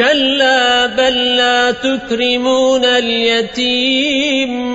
كلا بل لا تكرمون اليتيم.